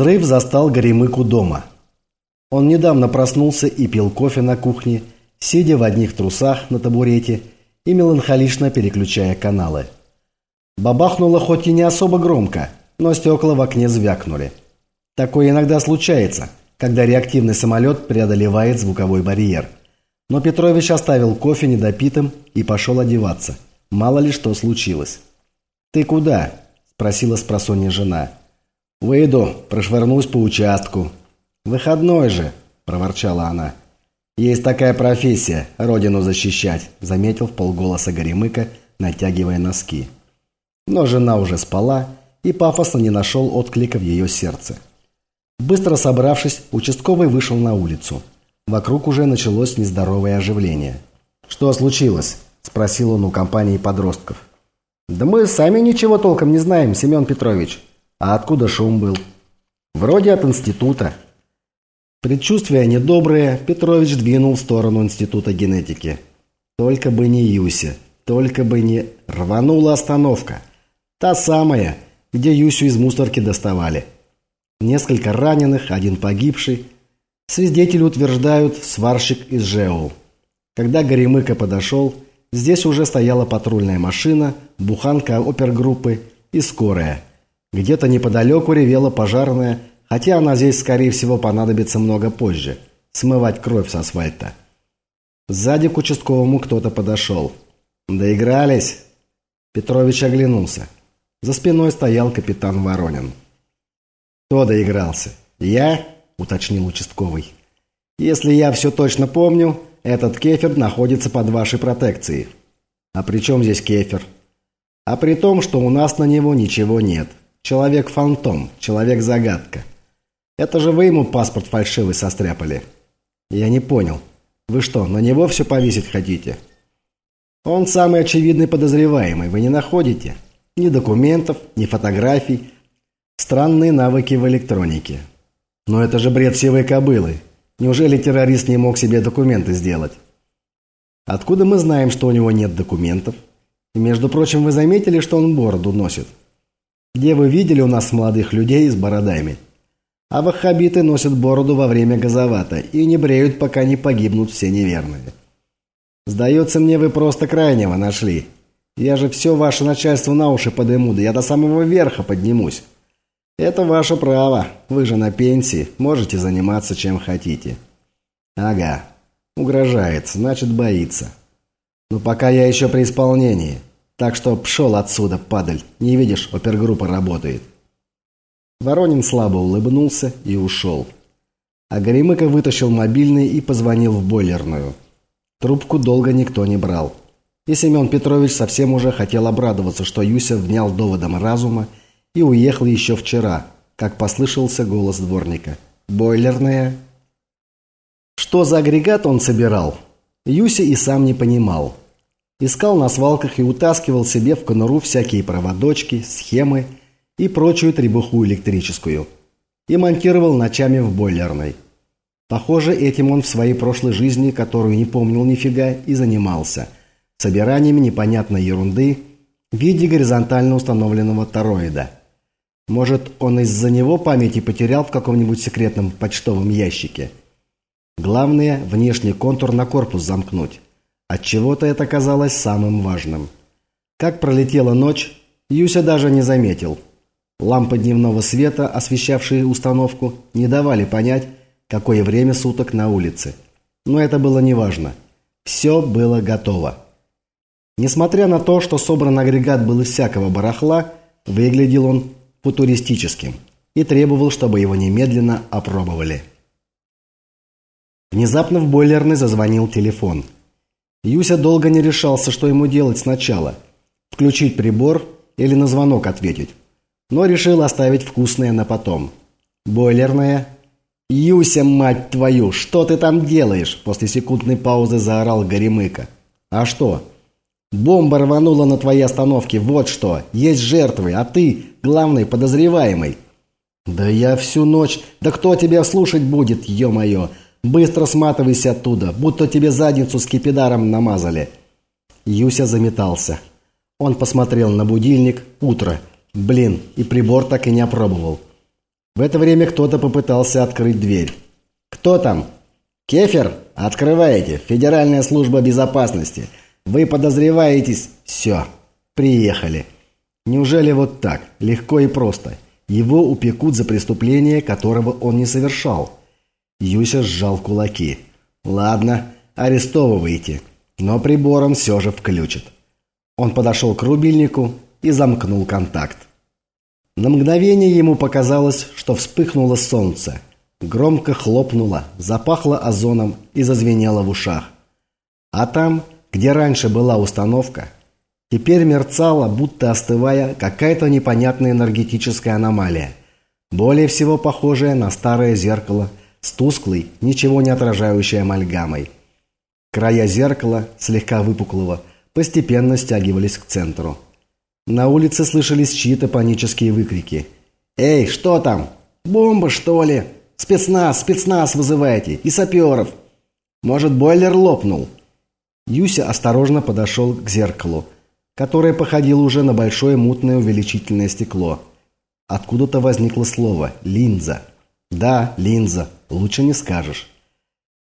Взрыв застал Горемыку дома. Он недавно проснулся и пил кофе на кухне, сидя в одних трусах на табурете и меланхолично переключая каналы. Бабахнуло хоть и не особо громко, но стекла в окне звякнули. Такое иногда случается, когда реактивный самолет преодолевает звуковой барьер. Но Петрович оставил кофе недопитым и пошел одеваться. Мало ли что случилось. «Ты куда?» – спросила спросонья жена. «Выйду, прошвырнусь по участку». «Выходной же», – проворчала она. «Есть такая профессия – родину защищать», – заметил в полголоса Горемыка, натягивая носки. Но жена уже спала, и пафосно не нашел отклика в ее сердце. Быстро собравшись, участковый вышел на улицу. Вокруг уже началось нездоровое оживление. «Что случилось?» – спросил он у компании подростков. «Да мы сами ничего толком не знаем, Семен Петрович. А откуда шум был?» «Вроде от института». Предчувствие недоброе, Петрович двинул в сторону института генетики. Только бы не Юся, только бы не... Рванула остановка. Та самая, где Юсю из мусорки доставали. Несколько раненых, один погибший. Свидетели утверждают, сварщик из ЖЭУ. Когда Горемыка подошел, здесь уже стояла патрульная машина, буханка опергруппы и скорая. Где-то неподалеку ревела пожарная, хотя она здесь, скорее всего, понадобится много позже. Смывать кровь с асфальта. Сзади к участковому кто-то подошел. «Доигрались?» Петрович оглянулся. За спиной стоял капитан Воронин. «Кто доигрался?» «Я?» – уточнил участковый. «Если я все точно помню, этот кефир находится под вашей протекцией». «А при чем здесь кефир?» «А при том, что у нас на него ничего нет. Человек-фантом, человек-загадка. Это же вы ему паспорт фальшивый состряпали». «Я не понял. Вы что, на него все повесить хотите?» «Он самый очевидный подозреваемый, вы не находите?» Ни документов, ни фотографий, Странные навыки в электронике. Но это же бред сивой кобылы. Неужели террорист не мог себе документы сделать? Откуда мы знаем, что у него нет документов? И, между прочим, вы заметили, что он бороду носит? Где вы видели у нас молодых людей с бородами? А ваххабиты носят бороду во время газовата и не бреют, пока не погибнут все неверные. Сдается мне, вы просто крайнего нашли. Я же все ваше начальство на уши подыму, да я до самого верха поднимусь. «Это ваше право. Вы же на пенсии. Можете заниматься чем хотите». «Ага. Угрожает, значит боится. Но пока я еще при исполнении. Так что пшел отсюда, падаль. Не видишь, опергруппа работает». Воронин слабо улыбнулся и ушел. А Горемыка вытащил мобильный и позвонил в бойлерную. Трубку долго никто не брал. И Семен Петрович совсем уже хотел обрадоваться, что Юся внял доводом разума и уехал еще вчера, как послышался голос дворника. «Бойлерная?» Что за агрегат он собирал, Юся и сам не понимал. Искал на свалках и утаскивал себе в конуру всякие проводочки, схемы и прочую требуху электрическую. И монтировал ночами в бойлерной. Похоже, этим он в своей прошлой жизни, которую не помнил нифига, и занимался. Собиранием непонятной ерунды в виде горизонтально установленного тороида – может, он из-за него памяти потерял в каком-нибудь секретном почтовом ящике? Главное, внешний контур на корпус замкнуть. Отчего-то это казалось самым важным. Как пролетела ночь, Юся даже не заметил. Лампы дневного света, освещавшие установку, не давали понять, какое время суток на улице. Но это было неважно. Все было готово. Несмотря на то, что собран агрегат был из всякого барахла, выглядел он футуристическим и требовал, чтобы его немедленно опробовали. Внезапно в бойлерной зазвонил телефон. Юся долго не решался, что ему делать сначала – включить прибор или на звонок ответить, но решил оставить вкусное на потом. Бойлерная. «Юся, мать твою, что ты там делаешь?» После секундной паузы заорал Горемыка. «А что?» Бомба рванула на твоей остановке, вот что. Есть жертвы, а ты главный подозреваемый. Да я всю ночь... Да кто тебя слушать будет, ё-моё? Быстро сматывайся оттуда, будто тебе задницу с кипидаром намазали. Юся заметался. Он посмотрел на будильник. Утро. Блин, и прибор так и не опробовал. В это время кто-то попытался открыть дверь. «Кто там?» «Кефер? Открываете. Федеральная служба безопасности. Вы подозреваетесь...» «Все. Приехали». Неужели вот так, легко и просто? Его упекут за преступление, которого он не совершал. Юся сжал кулаки. «Ладно, арестовывайте, но прибором все же включит». Он подошел к рубильнику и замкнул контакт. На мгновение ему показалось, что вспыхнуло солнце. Громко хлопнуло, запахло озоном и зазвенело в ушах. А там, где раньше была установка, теперь мерцала, будто остывая, какая-то непонятная энергетическая аномалия, более всего похожая на старое зеркало с тусклой, ничего не отражающей амальгамой. Края зеркала, слегка выпуклого, постепенно стягивались к центру. На улице слышались чьи-то панические выкрики. «Эй, что там? Бомба, что ли? Спецназ, спецназ вызывайте! И саперов! Может, бойлер лопнул?» Юся осторожно подошел к зеркалу, которое походило уже на большое мутное увеличительное стекло. Откуда-то возникло слово «линза». «Да, линза. Лучше не скажешь».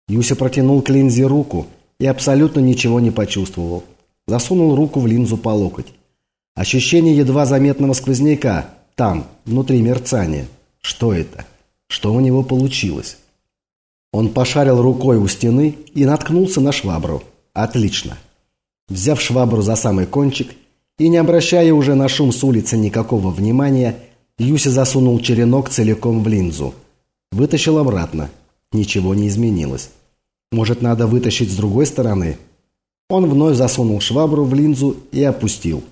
Юся протянул к линзе руку и абсолютно ничего не почувствовал. Засунул руку в линзу по локоть. Ощущение едва заметного сквозняка. Там, внутри мерцания. Что это? Что у него получилось? Он пошарил рукой у стены и наткнулся на швабру. Отлично. Взяв швабру за самый кончик и не обращая уже на шум с улицы никакого внимания, Юся засунул черенок целиком в линзу. Вытащил обратно. Ничего не изменилось. Может, надо вытащить с другой стороны? Он вновь засунул швабру в линзу и опустил.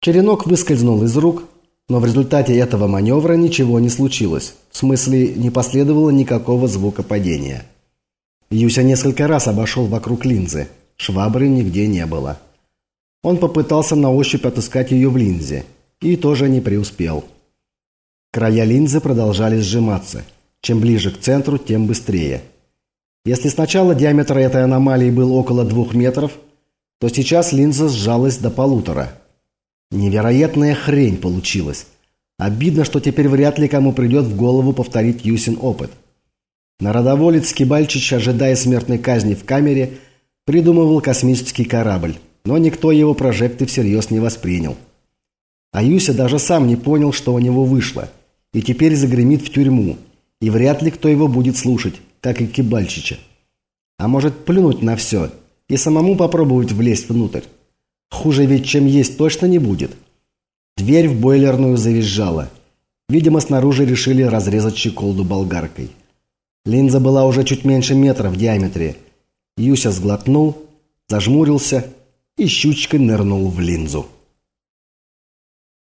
Черенок выскользнул из рук, но в результате этого маневра ничего не случилось. В смысле, не последовало никакого звука падения. Юся несколько раз обошел вокруг линзы. Швабры нигде не было. Он попытался на ощупь отыскать ее в линзе. И тоже не преуспел. Края линзы продолжали сжиматься. Чем ближе к центру, тем быстрее. Если сначала диаметр этой аномалии был около двух метров, то сейчас линза сжалась до полутора. Невероятная хрень получилась. Обидно, что теперь вряд ли кому придет в голову повторить Юсин опыт. Народоволец Кибальчич, ожидая смертной казни в камере, придумывал космический корабль, но никто его прожекты всерьез не воспринял. А Юся даже сам не понял, что у него вышло, и теперь загремит в тюрьму, и вряд ли кто его будет слушать, как и Кибальчича. А может плюнуть на все и самому попробовать влезть внутрь. Хуже ведь, чем есть, точно не будет. Дверь в бойлерную завизжала. Видимо, снаружи решили разрезать щеколду болгаркой. Линза была уже чуть меньше метра в диаметре. Юся сглотнул, зажмурился и щучкой нырнул в линзу.